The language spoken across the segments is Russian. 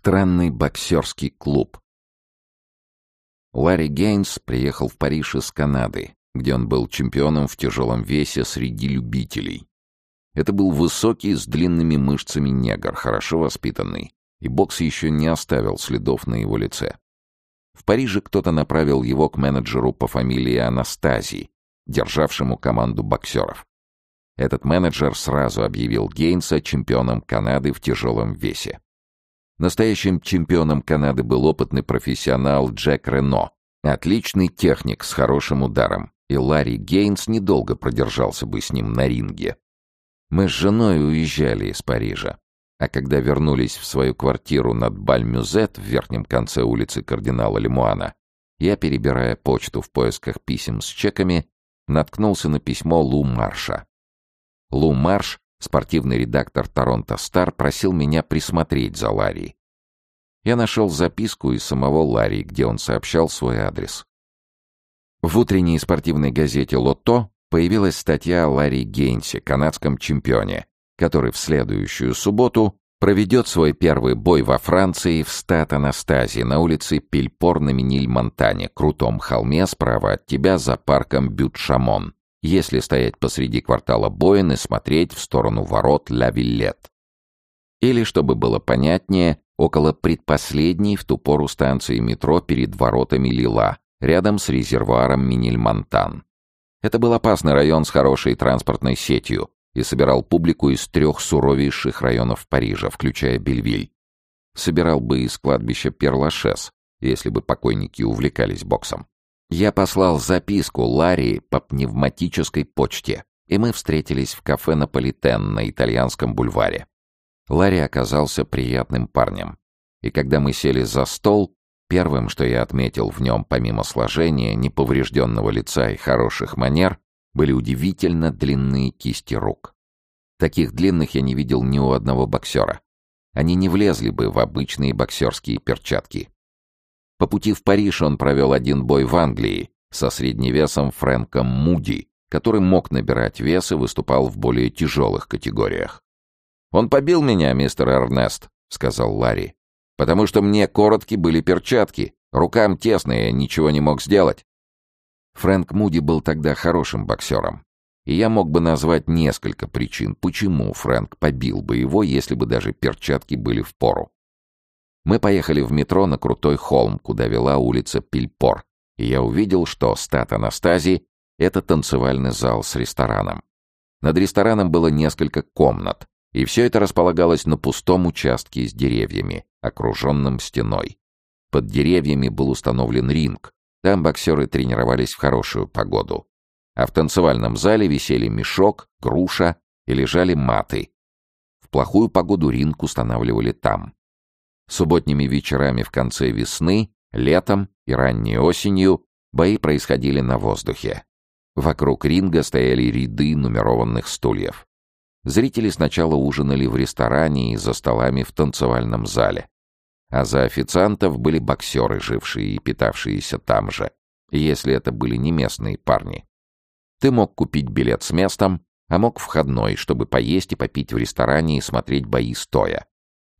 Странный боксерский клуб. Ларри Гейнс приехал в Париж из Канады, где он был чемпионом в тяжелом весе среди любителей. Это был высокий, с длинными мышцами негр, хорошо воспитанный, и бокс еще не оставил следов на его лице. В Париже кто-то направил его к менеджеру по фамилии Анастазий, державшему команду боксеров. Этот менеджер сразу объявил Гейнса чемпионом Канады в тяжелом весе. Настоящим чемпионом Канады был опытный профессионал Джек Рено, отличный техник с хорошим ударом, и Ларри Гейнс недолго продержался бы с ним на ринге. Мы с женой уезжали из Парижа, а когда вернулись в свою квартиру над Бальмюзет в верхнем конце улицы кардинала Лемуана, я, перебирая почту в поисках писем с чеками, наткнулся на письмо Лу Марша. Лу Марш Спортивный редактор «Торонто Стар» просил меня присмотреть за Ларри. Я нашел записку из самого Ларри, где он сообщал свой адрес. В утренней спортивной газете «Лотто» появилась статья о Ларри Гейнсе, канадском чемпионе, который в следующую субботу проведет свой первый бой во Франции в стат Анастазии на улице Пельпор на Миниль-Монтане, крутом холме справа от тебя за парком Бют-Шамон если стоять посреди квартала Боин и смотреть в сторону ворот Ля Виллет. Или, чтобы было понятнее, около предпоследней в ту пору станции метро перед воротами Лила, рядом с резервуаром Минельмонтан. Это был опасный район с хорошей транспортной сетью и собирал публику из трех суровейших районов Парижа, включая Бельвиль. Собирал бы из кладбища Перлашес, если бы покойники увлекались боксом. Я послал записку Ларри по пневматической почте, и мы встретились в кафе «Наполитен» на итальянском бульваре. Ларри оказался приятным парнем. И когда мы сели за стол, первым, что я отметил в нем, помимо сложения, неповрежденного лица и хороших манер, были удивительно длинные кисти рук. Таких длинных я не видел ни у одного боксера. Они не влезли бы в обычные боксерские перчатки. По пути в Париж он провел один бой в Англии со средневесом Фрэнком Муди, который мог набирать вес и выступал в более тяжелых категориях. «Он побил меня, мистер Эрнест», — сказал Ларри, «потому что мне коротки были перчатки, рукам тесно, я ничего не мог сделать». Фрэнк Муди был тогда хорошим боксером, и я мог бы назвать несколько причин, почему Фрэнк побил бы его, если бы даже перчатки были в пору. Мы поехали в метро на крутой холм, куда вела улица Пильпор, и я увидел, что стат Анастазии — это танцевальный зал с рестораном. Над рестораном было несколько комнат, и все это располагалось на пустом участке с деревьями, окруженным стеной. Под деревьями был установлен ринг, там боксеры тренировались в хорошую погоду. А в танцевальном зале висели мешок, груша и лежали маты. В плохую погоду ринг устанавливали там. Субботними вечерами в конце весны, летом и ранней осенью бои происходили на воздухе. Вокруг ринга стояли ряды нумерованных стульев. Зрители сначала ужинали в ресторане и за столами в танцевальном зале. А за официантов были боксеры, жившие и питавшиеся там же, если это были не местные парни. Ты мог купить билет с местом, а мог входной, чтобы поесть и попить в ресторане и смотреть бои стоя.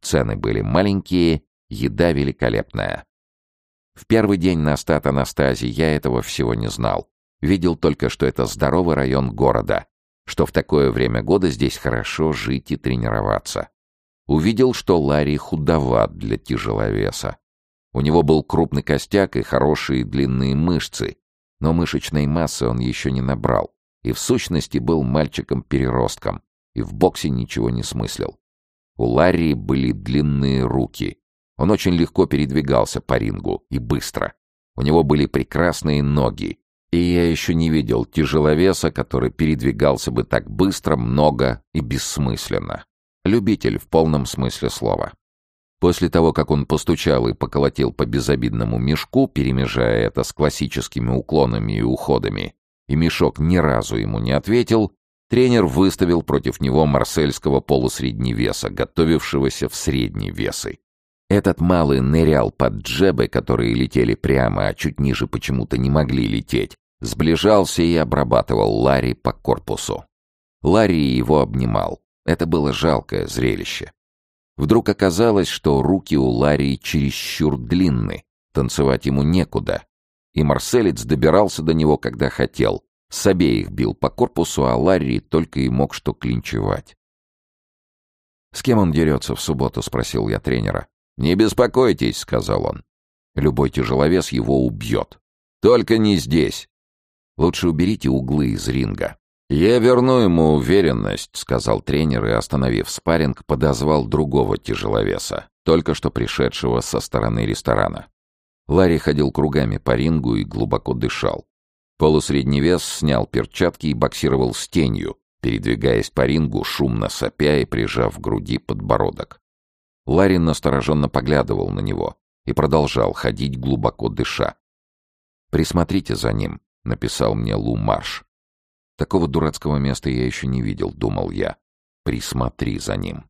Цены были маленькие, еда великолепная. В первый день на стат Анастазии я этого всего не знал. Видел только, что это здоровый район города, что в такое время года здесь хорошо жить и тренироваться. Увидел, что Ларри худоват для тяжеловеса. У него был крупный костяк и хорошие длинные мышцы, но мышечной массы он еще не набрал, и в сущности был мальчиком-переростком, и в боксе ничего не смыслил. У Ларри были длинные руки. Он очень легко передвигался по рингу и быстро. У него были прекрасные ноги. И я еще не видел тяжеловеса, который передвигался бы так быстро, много и бессмысленно. Любитель в полном смысле слова. После того, как он постучал и поколотил по безобидному мешку, перемежая это с классическими уклонами и уходами, и мешок ни разу ему не ответил, Тренер выставил против него марсельского полусредневеса, готовившегося в средние весы. Этот малый нырял под джебы, которые летели прямо, а чуть ниже почему-то не могли лететь, сближался и обрабатывал Ларри по корпусу. Ларри его обнимал. Это было жалкое зрелище. Вдруг оказалось, что руки у Ларри чересчур длинны, танцевать ему некуда. И марселец добирался до него, когда хотел. С обеих бил по корпусу, а Ларри только и мог что клинчевать. «С кем он дерется в субботу?» — спросил я тренера. «Не беспокойтесь», — сказал он. «Любой тяжеловес его убьет. Только не здесь. Лучше уберите углы из ринга». «Я верну ему уверенность», — сказал тренер и, остановив спарринг, подозвал другого тяжеловеса, только что пришедшего со стороны ресторана. Ларри ходил кругами по рингу и глубоко дышал. Полусредний вес снял перчатки и боксировал с тенью, передвигаясь по рингу, шумно сопя и прижав к груди подбородок. Ларин настороженно поглядывал на него и продолжал ходить, глубоко дыша. «Присмотрите за ним», — написал мне Лу Марш. «Такого дурацкого места я еще не видел», — думал я. «Присмотри за ним».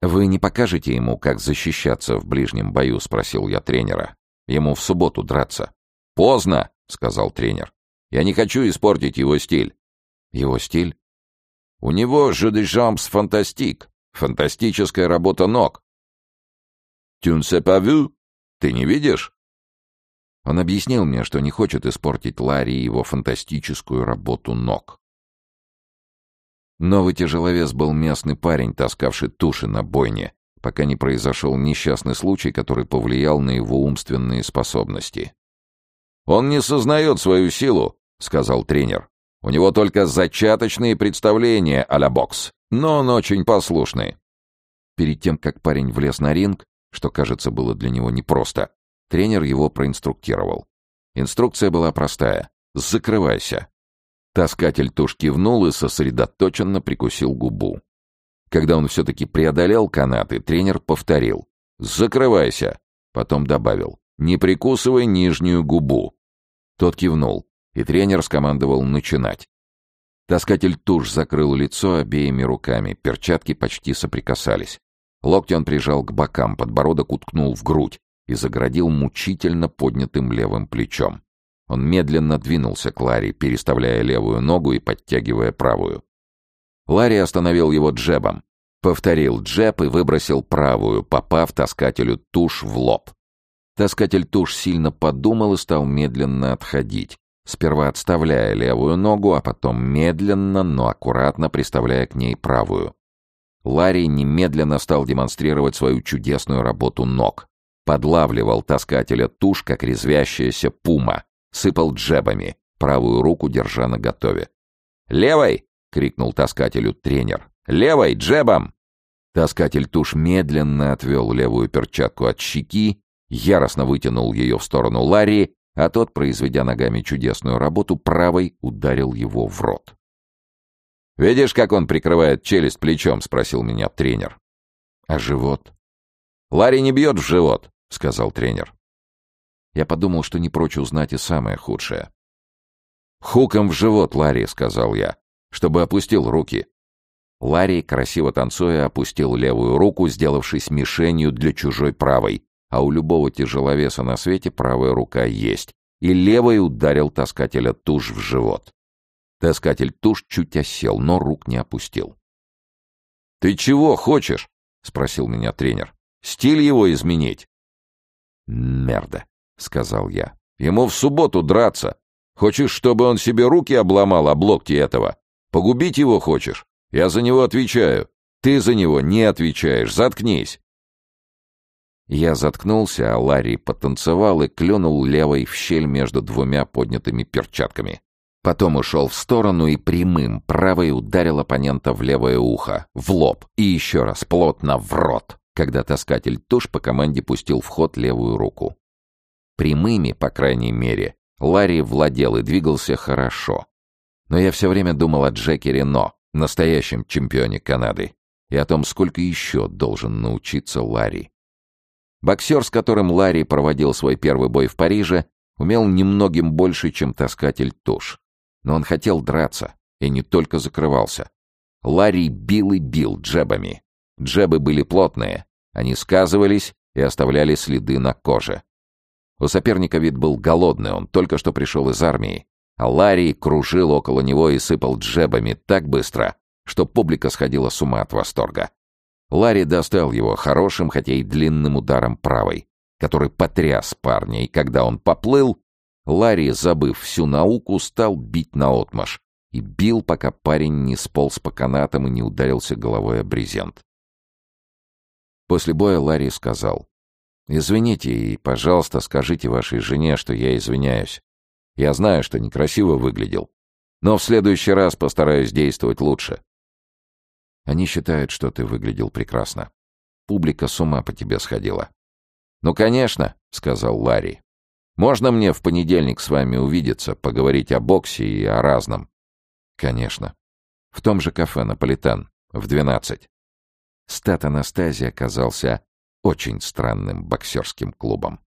«Вы не покажете ему, как защищаться в ближнем бою?» — спросил я тренера. «Ему в субботу драться». «Поздно», — сказал тренер. «Я не хочу испортить его стиль». «Его стиль?» «У него же де фантастик. Фантастическая работа ног». «Tu ne sais pas vu? Ты не видишь?» Он объяснил мне, что не хочет испортить Ларри его фантастическую работу ног. Новый тяжеловес был местный парень, таскавший туши на бойне, пока не произошел несчастный случай, который повлиял на его умственные способности. «Он не сознает свою силу», — сказал тренер. «У него только зачаточные представления а-ля бокс, но он очень послушный». Перед тем, как парень влез на ринг, что, кажется, было для него непросто, тренер его проинструктировал. Инструкция была простая — «закрывайся». Таскатель туш кивнул и сосредоточенно прикусил губу. Когда он все-таки преодолел канаты, тренер повторил «закрывайся», потом добавил «не прикусывай нижнюю губу». Тот кивнул, и тренер скомандовал начинать. Таскатель туш закрыл лицо обеими руками, перчатки почти соприкасались. Локти он прижал к бокам, подбородок уткнул в грудь и заградил мучительно поднятым левым плечом. Он медленно двинулся к Ларри, переставляя левую ногу и подтягивая правую. Ларри остановил его джебом. Повторил джеб и выбросил правую, попав таскателю туш в лоб. Таскатель туш сильно подумал и стал медленно отходить, сперва отставляя левую ногу, а потом медленно, но аккуратно приставляя к ней правую. Ларри немедленно стал демонстрировать свою чудесную работу ног. Подлавливал таскателя туш, как резвящаяся пума, сыпал джебами, правую руку держа наготове. «Левой!» — крикнул таскателю тренер. «Левой! Джебом!» Таскатель туш медленно отвел левую перчатку от щеки, яростно вытянул ее в сторону Ларри, а тот, произведя ногами чудесную работу, правой ударил его в рот. «Видишь, как он прикрывает челюсть плечом?» — спросил меня тренер. «А живот?» «Ларри не бьет в живот», — сказал тренер. Я подумал, что не прочь узнать и самое худшее. «Хуком в живот, Ларри», — сказал я, чтобы опустил руки. Ларри, красиво танцуя, опустил левую руку, сделавшись мишенью для чужой правой, а у любого тяжеловеса на свете правая рука есть, и левой ударил таскателя туш в живот. Таскатель туш чуть осел, но рук не опустил. «Ты чего хочешь?» — спросил меня тренер. «Стиль его изменить?» «Мерда. — сказал я. «Ему в субботу драться. Хочешь, чтобы он себе руки обломал об локти этого? Погубить его хочешь? Я за него отвечаю. Ты за него не отвечаешь. Заткнись!» Я заткнулся, а Ларри потанцевал и клюнул левой в щель между двумя поднятыми перчатками. Потом ушел в сторону и прямым правой ударил оппонента в левое ухо, в лоб и еще раз плотно в рот, когда таскатель туш по команде пустил в ход левую руку. Прямыми, по крайней мере, Ларри владел и двигался хорошо. Но я все время думал о Джеке Рено, настоящем чемпионе Канады, и о том, сколько еще должен научиться Ларри. Боксер, с которым Ларри проводил свой первый бой в Париже, умел немногим больше, чем таскатель туш. Но он хотел драться, и не только закрывался. Ларри бил и бил джебами. Джебы были плотные, они сказывались и оставляли следы на коже. У соперника вид был голодный, он только что пришел из армии. А Ларри кружил около него и сыпал джебами так быстро, что публика сходила с ума от восторга. Ларри достал его хорошим, хотя и длинным ударом правой, который потряс парня, и когда он поплыл, Ларри, забыв всю науку, стал бить наотмашь и бил, пока парень не сполз по канатам и не ударился головой о брезент. После боя Ларри сказал, «Извините и, пожалуйста, скажите вашей жене, что я извиняюсь. Я знаю, что некрасиво выглядел, но в следующий раз постараюсь действовать лучше». Они считают, что ты выглядел прекрасно. Публика с ума по тебе сходила. «Ну, конечно», — сказал Ларри. «Можно мне в понедельник с вами увидеться, поговорить о боксе и о разном?» «Конечно. В том же кафе «Наполитен» в двенадцать». Стат Анастазия оказался очень странным боксерским клубом.